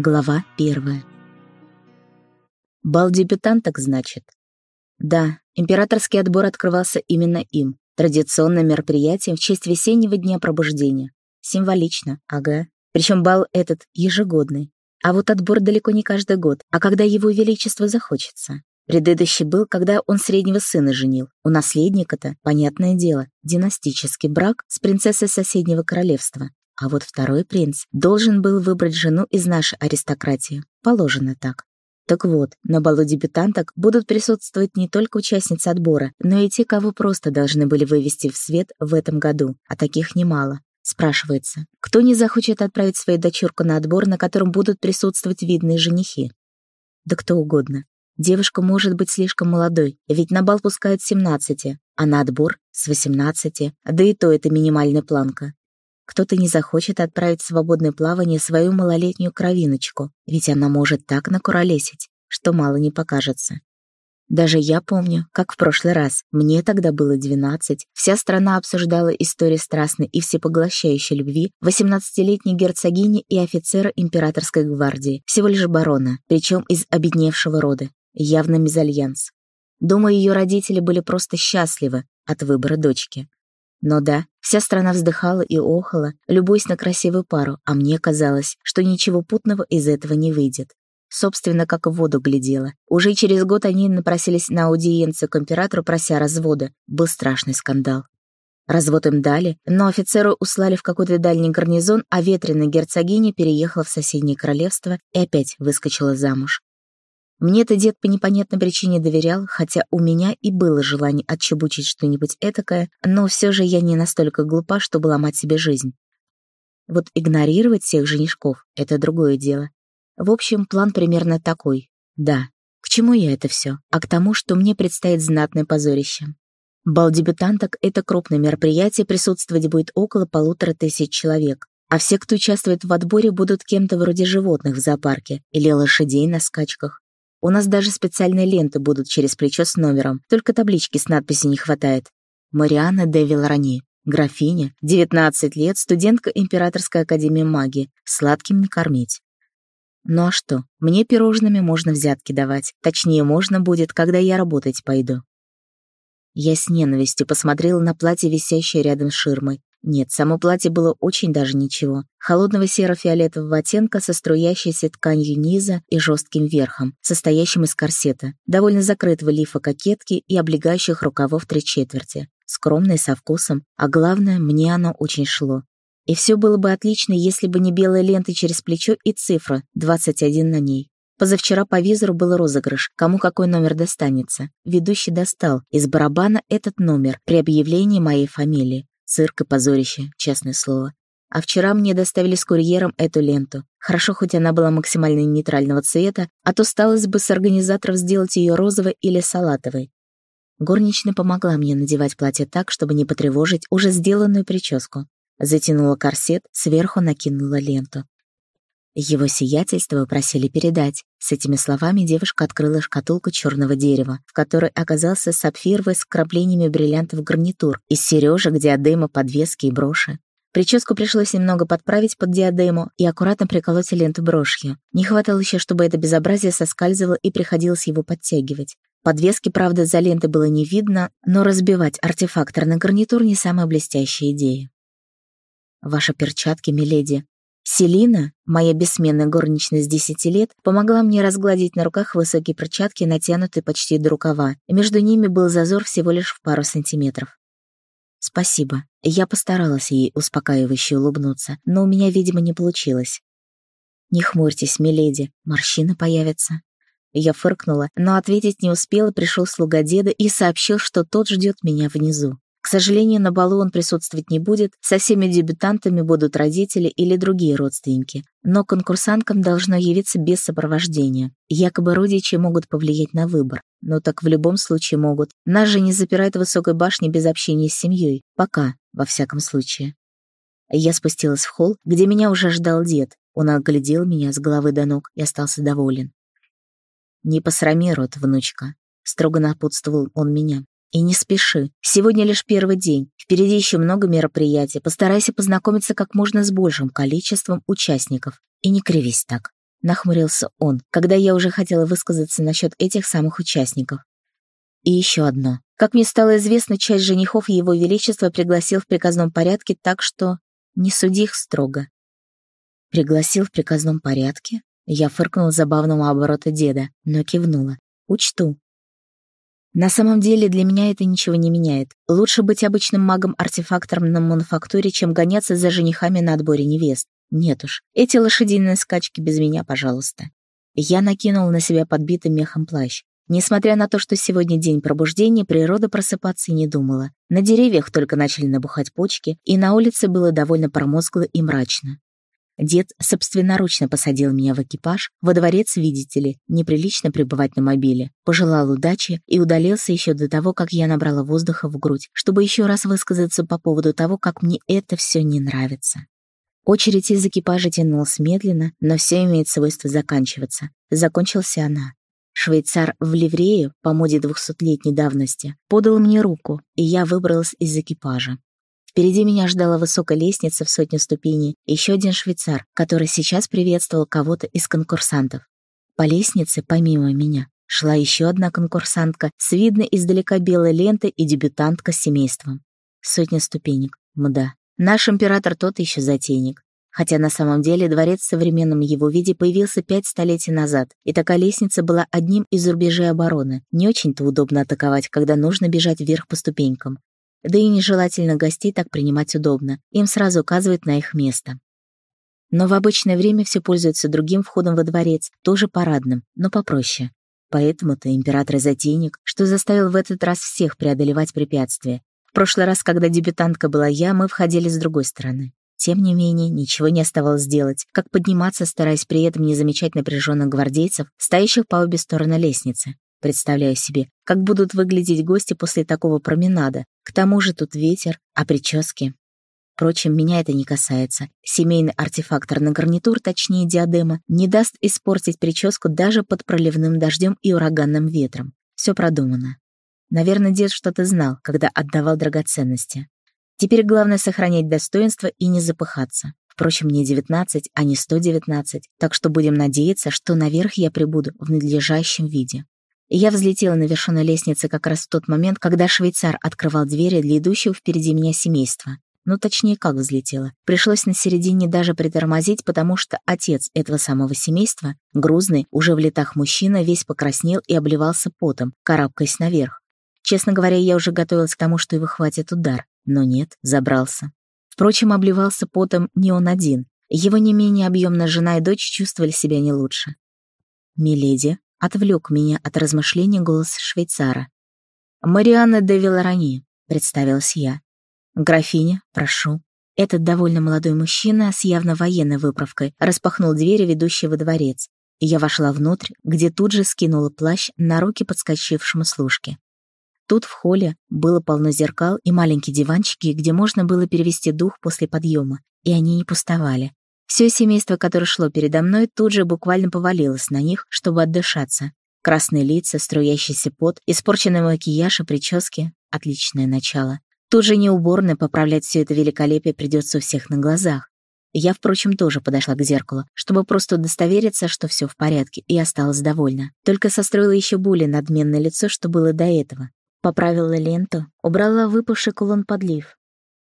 Глава первая. Бал дебютанток, значит? Да, императорский отбор открывался именно им, традиционным мероприятием в честь весеннего дня пробуждения. Символично, ага. Причем бал этот ежегодный. А вот отбор далеко не каждый год, а когда его величество захочется. Предыдущий был, когда он среднего сына женил. У наследника-то, понятное дело, династический брак с принцессой соседнего королевства. А вот второй принц должен был выбрать жену из нашей аристократии. Положено так. Так вот, на балу дебютанток будут присутствовать не только участницы отбора, но и те, кого просто должны были вывести в свет в этом году, а таких немало. Спрашивается, кто не захочет отправить свою дочурку на отбор, на котором будут присутствовать видные женихи? Да кто угодно. Девушка может быть слишком молодой, ведь на бал пускают с 17, а на отбор — с 18, да и то это минимальная планка. Кто-то не захочет отправить в свободное плавание свою малолетнюю кровиночку, ведь она может так накуролесить, что мало не покажется. Даже я помню, как в прошлый раз, мне тогда было 12, вся страна обсуждала историю страстной и всепоглощающей любви 18-летней герцогини и офицера императорской гвардии, всего лишь барона, причем из обедневшего рода, явно мезальянс. Думаю, ее родители были просто счастливы от выбора дочки. Но да, вся страна вздыхала и охала, любуясь на красивую пару, а мне казалось, что ничего путного из этого не выйдет. Собственно, как в воду глядела. Уже через год они напросились на аудиенцию к императору, прося развода. Был страшный скандал. Развод им дали, но офицеру услали в какой-то дальний гарнизон, а ветреная герцогиня переехала в соседнее королевство и опять выскочила замуж. Мне-то дед по непонятной причине доверял, хотя у меня и было желание отчебучить что-нибудь этакое, но все же я не настолько глупа, чтобы ломать себе жизнь. Вот игнорировать всех женишков — это другое дело. В общем, план примерно такой. Да, к чему я это все? А к тому, что мне предстоит знатное позорище. Бал дебютанток — это крупное мероприятие, присутствовать будет около полутора тысяч человек. А все, кто участвует в отборе, будут кем-то вроде животных в зоопарке или лошадей на скачках. У нас даже специальные ленты будут через плечо с номером, только таблички с надписью не хватает. Мариана де Виларани, графиня, 19 лет, студентка Императорской академии магии, сладким не кормить. Ну а что, мне пирожными можно взятки давать, точнее, можно будет, когда я работать пойду. Я с ненавистью посмотрела на платье, висящее рядом с ширмой. Нет, само платье было очень даже ничего. Холодного серо-фиолетового оттенка со струящейся тканью низа и жестким верхом, состоящим из корсета, довольно закрытого лифа кокетки и облегающих рукавов три четверти. Скромное, со вкусом, а главное, мне оно очень шло. И все было бы отлично, если бы не белая лента через плечо и цифра 21 на ней. Позавчера по визору был розыгрыш, кому какой номер достанется. Ведущий достал из барабана этот номер при объявлении моей фамилии. Цирк и позорище, честное слово. А вчера мне доставили с курьером эту ленту. Хорошо, хоть она была максимально нейтрального цвета, а то сталось бы с организаторов сделать ее розовой или салатовой. Горничная помогла мне надевать платье так, чтобы не потревожить уже сделанную прическу. Затянула корсет, сверху накинула ленту. Его сиятельство просили передать. С этими словами девушка открыла шкатулку черного дерева, в которой оказался сапфировый с краплениями бриллиантов гарнитур, из сережек, диадема, подвески и броши. Прическу пришлось немного подправить под диадему и аккуратно приколоть ленту брошью. Не хватало еще, чтобы это безобразие соскальзывало и приходилось его подтягивать. Подвески, правда, за лентой было не видно, но разбивать артефактор на гарнитур не самая блестящая идея. «Ваши перчатки, миледи», Селина, моя бессменная горничная с десяти лет, помогла мне разгладить на руках высокие перчатки, натянутые почти до рукава, и между ними был зазор всего лишь в пару сантиметров. «Спасибо. Я постаралась ей успокаивающе улыбнуться, но у меня, видимо, не получилось». «Не хмурьтесь, миледи, морщина появится». Я фыркнула, но ответить не успела, пришел слуга деда и сообщил, что тот ждет меня внизу. К сожалению, на балу он присутствовать не будет, со всеми дебютантами будут родители или другие родственники, но конкурсанткам должно явиться без сопровождения. Якобы родичи могут повлиять на выбор, но так в любом случае могут. Нас же не запирают в высокой башне без общения с семьей. Пока, во всяком случае. Я спустилась в холл, где меня уже ждал дед. Он оглядел меня с головы до ног и остался доволен. «Не посрами рот, внучка», — строго напутствовал он меня. И не спеши. Сегодня лишь первый день. Впереди еще много мероприятий. Постарайся познакомиться как можно с большим количеством участников. И не кривись так. Нахмурился он, когда я уже хотела высказаться насчет этих самых участников. И еще одно. Как мне стало известно, часть женихов Его Величества пригласил в приказном порядке, так что не суди их строго. Пригласил в приказном порядке? Я фыркнула забавного оборота деда, но кивнула. Учту. На самом деле для меня это ничего не меняет. Лучше быть обычным магом-артефактором на мануфактуре, чем гоняться за женихами на отборе невест. Нет уж, эти лошадиные скачки без меня, пожалуйста. Я накинул на себя подбитый мехом плащ. Несмотря на то, что сегодня день пробуждения, природа просыпаться не думала. На деревьях только начали набухать почки, и на улице было довольно промозгло и мрачно. Дед собственноручно посадил меня в экипаж, во дворец, видите ли, неприлично пребывать на мобиле, пожелал удачи и удалился еще до того, как я набрала воздуха в грудь, чтобы еще раз высказаться по поводу того, как мне это все не нравится. Очередь из экипажа тянулась медленно, но все имеет свойство заканчиваться. Закончился она. Швейцар в ливрее, по моде двухсотлетней давности, подал мне руку, и я выбралась из экипажа. Впереди меня ждала высокая лестница в сотню ступеней и еще один швейцар, который сейчас приветствовал кого-то из конкурсантов. По лестнице, помимо меня, шла еще одна конкурсантка с видной издалека белой лентой и дебютантка с семейством. Сотня ступенек, мда. Наш император тот еще затейник. Хотя на самом деле дворец в современном его виде появился пять столетий назад, и такая лестница была одним из рубежей обороны. Не очень-то удобно атаковать, когда нужно бежать вверх по ступенькам. Да и нежелательно гостей так принимать удобно. Им сразу указывают на их место. Но в обычное время все пользуются другим входом во дворец, тоже парадным, но попроще. Поэтому-то император затейник, что заставил в этот раз всех преодолевать препятствия. В прошлый раз, когда дебютантка была я, мы входили с другой стороны. Тем не менее, ничего не оставалось сделать, как подниматься, стараясь при этом не замечать напряженных гвардейцев, стоящих по обе стороны лестницы. Представляю себе, как будут выглядеть гости после такого променада. К тому же тут ветер, а прически. Впрочем, меня это не касается. Семейный артефактор на гарнитур, точнее диадема, не даст испортить прическу даже под проливным дождем и ураганным ветром. Все продумано. Наверное, дед что-то знал, когда отдавал драгоценности. Теперь главное сохранять достоинство и не запыхаться. Впрочем, мне 19, а не 119, так что будем надеяться, что наверх я прибуду в надлежащем виде. Я взлетела на вершину лестницы как раз в тот момент, когда швейцар открывал двери для идущего впереди меня семейства. Ну, точнее, как взлетела. Пришлось на середине даже притормозить, потому что отец этого самого семейства, грузный, уже в летах мужчина, весь покраснел и обливался потом, карабкаясь наверх. Честно говоря, я уже готовилась к тому, что его хватит удар. Но нет, забрался. Впрочем, обливался потом не он один. Его не менее объемная жена и дочь чувствовали себя не лучше. «Миледи», Отвлек меня от размышлений голос швейцара. «Марианна де Виларани», — представилась я. «Графиня, прошу». Этот довольно молодой мужчина с явно военной выправкой распахнул двери, ведущие во дворец, и я вошла внутрь, где тут же скинула плащ на руки подскочившему служке. Тут в холле было полно зеркал и маленькие диванчики, где можно было перевести дух после подъема, и они не пустовали. Все семейство, которое шло передо мной, тут же буквально повалилось на них, чтобы отдышаться. Красные лица, струящийся пот, испорченный макияж и прически — отличное начало. Тут же не уборно поправлять все это великолепие придется у всех на глазах. Я, впрочем, тоже подошла к зеркалу, чтобы просто удостовериться, что все в порядке, и осталась довольна. Только состроила еще более надменное лицо, что было до этого. Поправила ленту, убрала выпавший кулон-подлив,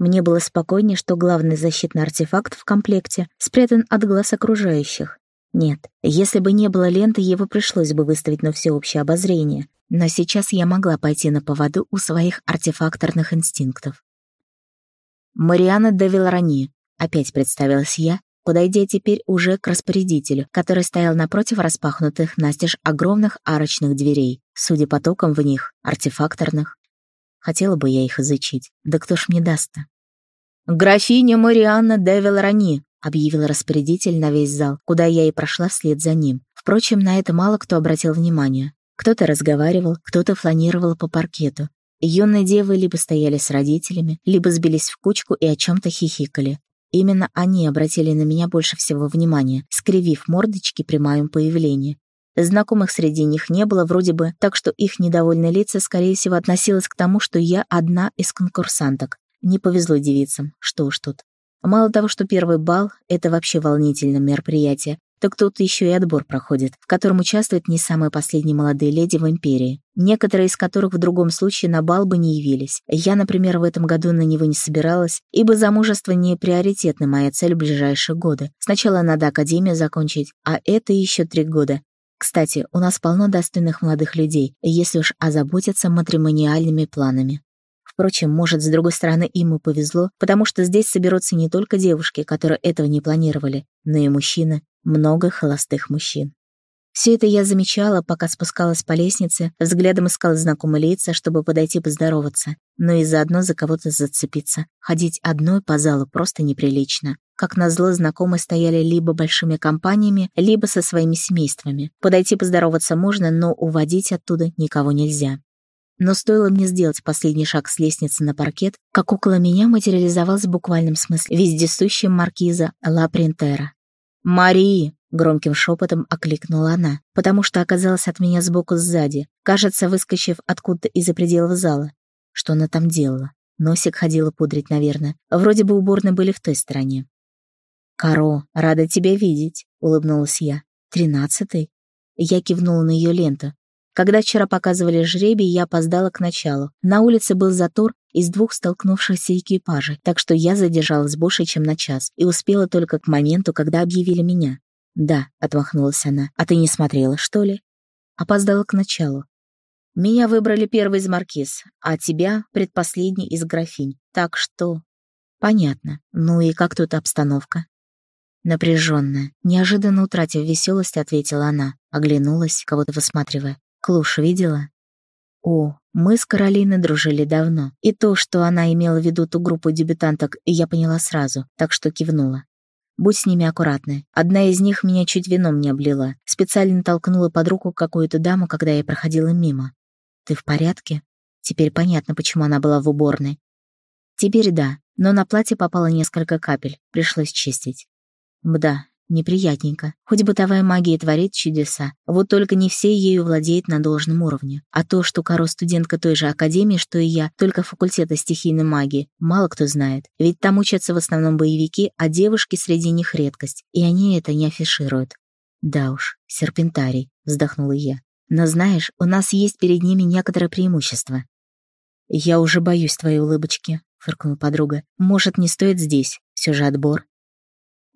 мне было спокойнее, что главный защитный артефакт в комплекте спрятан от глаз окружающих. Нет, если бы не было ленты, его пришлось бы выставить на всеобщее обозрение. Но сейчас я могла пойти на поводу у своих артефакторных инстинктов. «Мариана де Виларани», — опять представилась я, подойдя теперь уже к распорядителю, который стоял напротив распахнутых настежь огромных арочных дверей, судя по токам в них, артефакторных. Хотела бы я их изучить, да кто ж мне даст-то? «Графиня Марианна де Велрани», — объявил распорядитель на весь зал, куда я и прошла вслед за ним. Впрочем, на это мало кто обратил внимание. Кто-то разговаривал, кто-то фланировал по паркету. Юные девы либо стояли с родителями, либо сбились в кучку и о чем-то хихикали. Именно они обратили на меня больше всего внимания, скривив мордочки при моем появлении. Знакомых среди них не было вроде бы, так что их недовольные лица, скорее всего, относилось к тому, что я одна из конкурсанток. Не повезло девицам, что уж тут. Мало того, что первый бал — это вообще волнительное мероприятие, так тут еще и отбор проходит, в котором участвуют не самые последние молодые леди в Империи, некоторые из которых в другом случае на бал бы не явились. Я, например, в этом году на него не собиралась, ибо замужество не приоритетна моя цель в ближайшие годы. Сначала надо академию закончить, а это еще три года. Кстати, у нас полно достойных молодых людей, если уж озаботиться матримониальными планами. Впрочем, может, с другой стороны, им и повезло, потому что здесь соберутся не только девушки, которые этого не планировали, но и мужчины, много холостых мужчин. Все это я замечала, пока спускалась по лестнице, взглядом искала знакомые лица, чтобы подойти поздороваться, но и заодно за кого-то зацепиться. Ходить одной по залу просто неприлично. Как назло, знакомые стояли либо большими компаниями, либо со своими семействами. Подойти поздороваться можно, но уводить оттуда никого нельзя. Но стоило мне сделать последний шаг с лестницы на паркет, как около меня материализовалась в буквальном смысле вездесущая маркиза Ла Принтера. «Марии!» — громким шепотом окликнула она, потому что оказалась от меня сбоку сзади, кажется, выскочив откуда-то из-за пределов зала. Что она там делала? Носик ходила пудрить, наверное. Вроде бы уборные были в той стороне. «Каро, рада тебя видеть», — улыбнулась я. «Тринадцатый?» Я кивнула на ее ленту. Когда вчера показывали жребий, я опоздала к началу. На улице был затор из двух столкнувшихся экипажей, так что я задержалась больше, чем на час, и успела только к моменту, когда объявили меня. «Да», — отмахнулась она. «А ты не смотрела, что ли?» Опоздала к началу. «Меня выбрали первый из маркиз, а тебя — предпоследний из графинь. Так что...» «Понятно. Ну и как тут обстановка?» Напряженная, неожиданно утратив веселость, ответила она, оглянулась, кого-то высматривая. Клуш видела? О, мы с Каролиной дружили давно, и то, что она имела в виду ту группу дебютанток, я поняла сразу, так что кивнула. Будь с ними аккуратны. Одна из них меня чуть вином не облила. Специально толкнула под руку какую-то даму, когда я проходила мимо. «Ты в порядке?» Теперь понятно, почему она была в уборной. Теперь да, но на платье попало несколько капель, пришлось чистить. Мда, неприятненько. Хоть бытовая магия творит чудеса, вот только не все ею владеют на должном уровне. А то, что Каро студентка той же академии, что и я, только факультета стихийной магии, мало кто знает. Ведь там учатся в основном боевики, а девушки среди них редкость, и они это не афишируют. «Да уж, серпентарий», — вздохнула я. «Но знаешь, у нас есть перед ними некоторое преимущество». «Я уже боюсь твоей улыбочки», — фыркнула подруга. «Может, не стоит здесь? Все же отбор».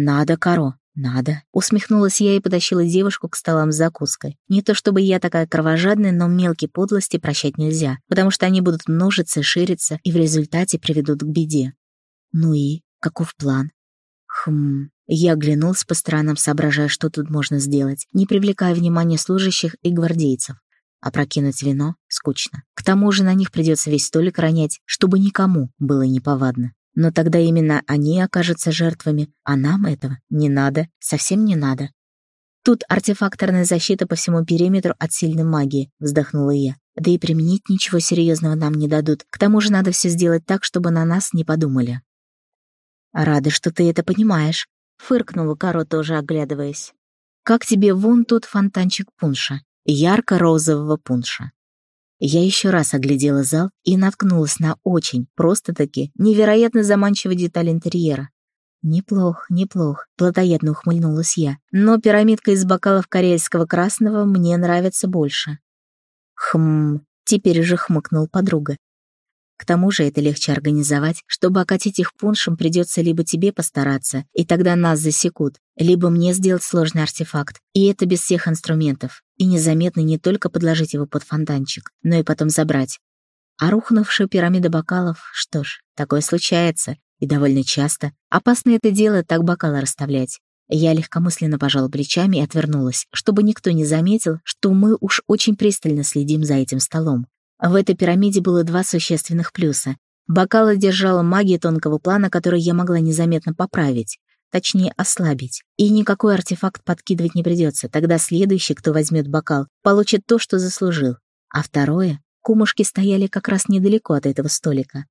«Надо, Каро, надо». Усмехнулась я и потащила девушку к столам с закуской. Не то чтобы я такая кровожадная, но мелкие подлости прощать нельзя, потому что они будут множиться, шириться и в результате приведут к беде. Ну и каков план? Хм... Я оглянулась по сторонам, соображая, что тут можно сделать, не привлекая внимания служащих и гвардейцев. Опрокинуть вино скучно. К тому же на них придется весь столик ронять, чтобы никому было неповадно. Но тогда именно они окажутся жертвами, а нам этого не надо, совсем не надо. Тут артефакторная защита по всему периметру от сильной магии, вздохнула я. Да и применить ничего серьезного нам не дадут. К тому же надо все сделать так, чтобы на нас не подумали. Рада, что ты это понимаешь, фыркнула Каро, тоже оглядываясь. Как тебе вон тот фонтанчик пунша, ярко-розового пунша? Я еще раз оглядела зал и наткнулась на очень, просто-таки, невероятно заманчивую деталь интерьера. «Неплох, неплох», — плотоядно ухмыльнулась я. «Но пирамидка из бокалов карельского красного мне нравится больше». «Хм...» — теперь уже хмыкнул подруга. К тому же это легче организовать. Чтобы окатить их пуншем, придется либо тебе постараться, и тогда нас засекут, либо мне сделать сложный артефакт, и это без всех инструментов, и незаметно не только подложить его под фонтанчик, но и потом забрать. А рухнувшая пирамида бокалов, что ж, такое случается, и довольно часто. Опасно это дело так бокалы расставлять. Я легкомысленно пожала плечами и отвернулась, чтобы никто не заметил, что мы уж очень пристально следим за этим столом. В этой пирамиде было два существенных плюса. Бокалы держала магия тонкого плана, который я могла незаметно поправить. Точнее, ослабить. И никакой артефакт подкидывать не придется. Тогда следующий, кто возьмет бокал, получит то, что заслужил. А второе, кумушки стояли как раз недалеко от этого столика.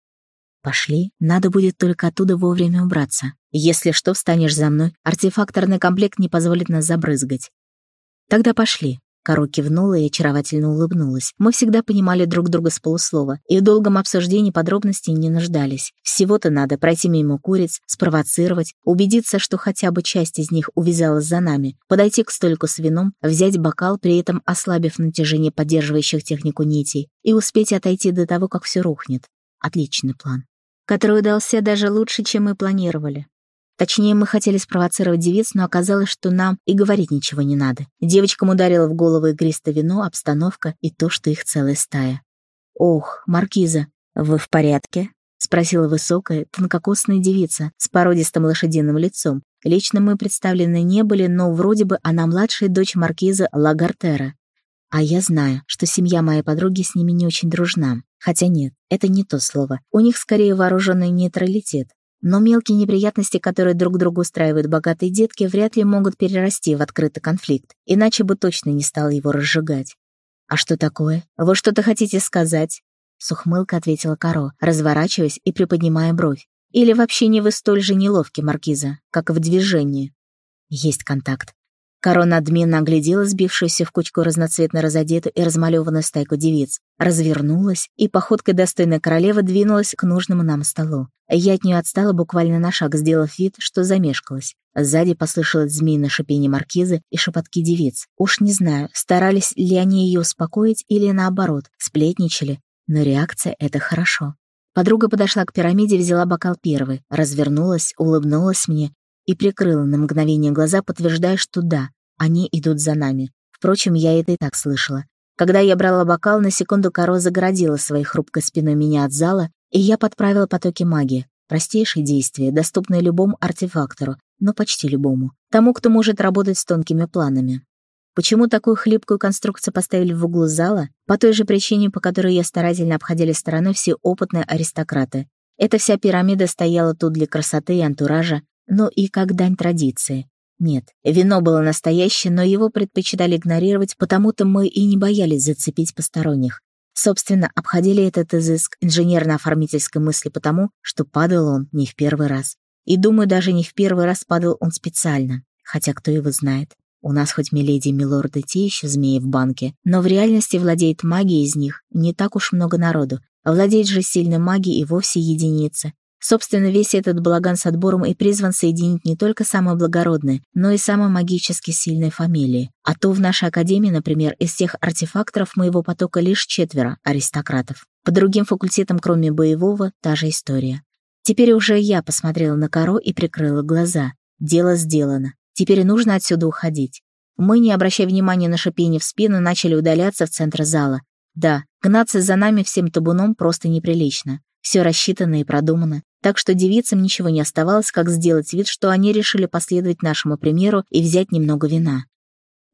Пошли, надо будет только оттуда вовремя убраться. Если что, встанешь за мной, артефакторный комплект не позволит нас забрызгать. Тогда пошли. Каро кивнула и очаровательно улыбнулась. Мы всегда понимали друг друга с полуслова, и в долгом обсуждении подробностей не нуждались. Всего-то надо пройти мимо куриц, спровоцировать, убедиться, что хотя бы часть из них увязалась за нами, подойти к столику с вином, взять бокал, при этом ослабив натяжение поддерживающих технику нитей, и успеть отойти до того, как все рухнет. Отличный план. Который удался даже лучше, чем мы планировали. Точнее, мы хотели спровоцировать девиц, но оказалось, что нам и говорить ничего не надо. Девочкам ударило в голову игристое вино, обстановка и то, что их целая стая. «Ох, Маркиза, вы в порядке?» — спросила высокая, тонкокосная девица с породистым лошадиным лицом. Лично мы представлены не были, но вроде бы она младшая дочь маркиза Лагартера. А я знаю, что семья моей подруги с ними не очень дружна. Хотя нет, это не то слово. У них скорее вооруженный нейтралитет. Но мелкие неприятности, которые друг другу устраивают богатые детки, вряд ли могут перерасти в открытый конфликт, иначе бы точно не стал его разжигать. «А что такое? Вы что-то хотите сказать?» С ответила Каро, разворачиваясь и приподнимая бровь. «Или вообще не вы столь же неловки, Маркиза, как в движении?» «Есть контакт. Корона надменно оглядела сбившуюся в кучку разноцветно разодетую и размалеванную стайку девиц, развернулась и походкой достойной королевы двинулась к нужному нам столу. Я от нее отстала буквально на шаг, сделав вид, что замешкалась. Сзади послышалось змеиное шипение маркизы и шепотки девиц. Уж не знаю, старались ли они ее успокоить или наоборот, сплетничали. Но реакция — это хорошо. Подруга подошла к пирамиде, взяла бокал первый, развернулась, улыбнулась мне и прикрыла на мгновение глаза, подтверждая, что да, они идут за нами. Впрочем, я это и так слышала. Когда я брала бокал, на секунду Каро загородила своей хрупкой спиной меня от зала, и я подправила потоки магии. Простейшие действия, доступные любому артефактору, но почти любому. Тому, кто может работать с тонкими планами. Почему такую хлипкую конструкцию поставили в углу зала? По той же причине, по которой я старательно обходили стороной все опытные аристократы. Эта вся пирамида стояла тут для красоты и антуража, но и как дань традиции. Нет, вино было настоящее, но его предпочитали игнорировать, потому-то мы и не боялись зацепить посторонних. Собственно, обходили этот изыск инженерно-оформительской мысли потому, что падал он не в первый раз. И, думаю, даже не в первый раз падал он специально. Хотя кто его знает. У нас хоть миледи и милорды те еще змеи в банке, но в реальности владеет магией из них не так уж много народу. Владеть же сильной магией и вовсе единицы. Собственно, весь этот балаган с отбором и призван соединить не только самые благородные, но и самые магически сильные фамилии. А то в нашей академии, например, из всех артефакторов моего потока лишь четверо аристократов. По другим факультетам, кроме боевого, та же история. Теперь уже я посмотрела на Каро и прикрыла глаза. Дело сделано. Теперь нужно отсюда уходить. Мы, не обращая внимания на шипение в спину, начали удаляться в центр зала. Да, гнаться за нами всем табуном просто неприлично. Все рассчитано и продумано. Так что девицам ничего не оставалось, как сделать вид, что они решили последовать нашему примеру и взять немного вина.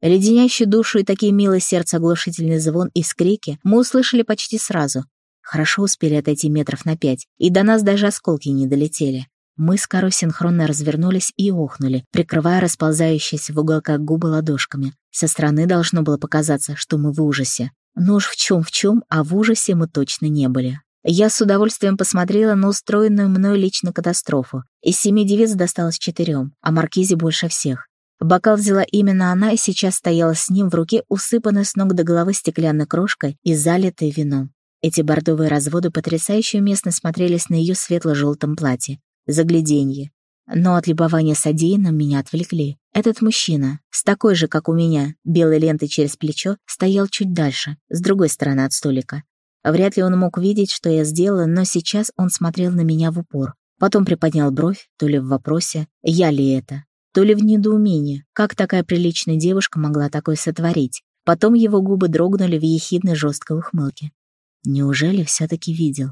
Леденящий душу и такие милые сердце оглушительный звон и скрики мы услышали почти сразу. Хорошо успели отойти метров на пять, и до нас даже осколки не долетели. Мы с Каро синхронно развернулись и охнули, прикрывая расползающиеся в уголках губы ладошками. Со стороны должно было показаться, что мы в ужасе. Но уж в чем в чем, а в ужасе мы точно не были. Я с удовольствием посмотрела на устроенную мной лично катастрофу. Из семи девиц досталось четырем, а Маркизе больше всех. Бокал взяла именно она и сейчас стояла с ним в руке, усыпанной с ног до головы стеклянной крошкой и залитой вином. Эти бордовые разводы потрясающе уместно смотрелись на ее светло-желтом платье. Загляденье. Но от любования содеянным меня отвлекли. Этот мужчина, с такой же, как у меня, белой лентой через плечо, стоял чуть дальше, с другой стороны от столика. Вряд ли он мог видеть, что я сделала, но сейчас он смотрел на меня в упор. Потом приподнял бровь, то ли в вопросе «я ли это?», то ли в недоумении, как такая приличная девушка могла такое сотворить. Потом его губы дрогнули в ехидной жесткой ухмылке. Неужели все-таки видел?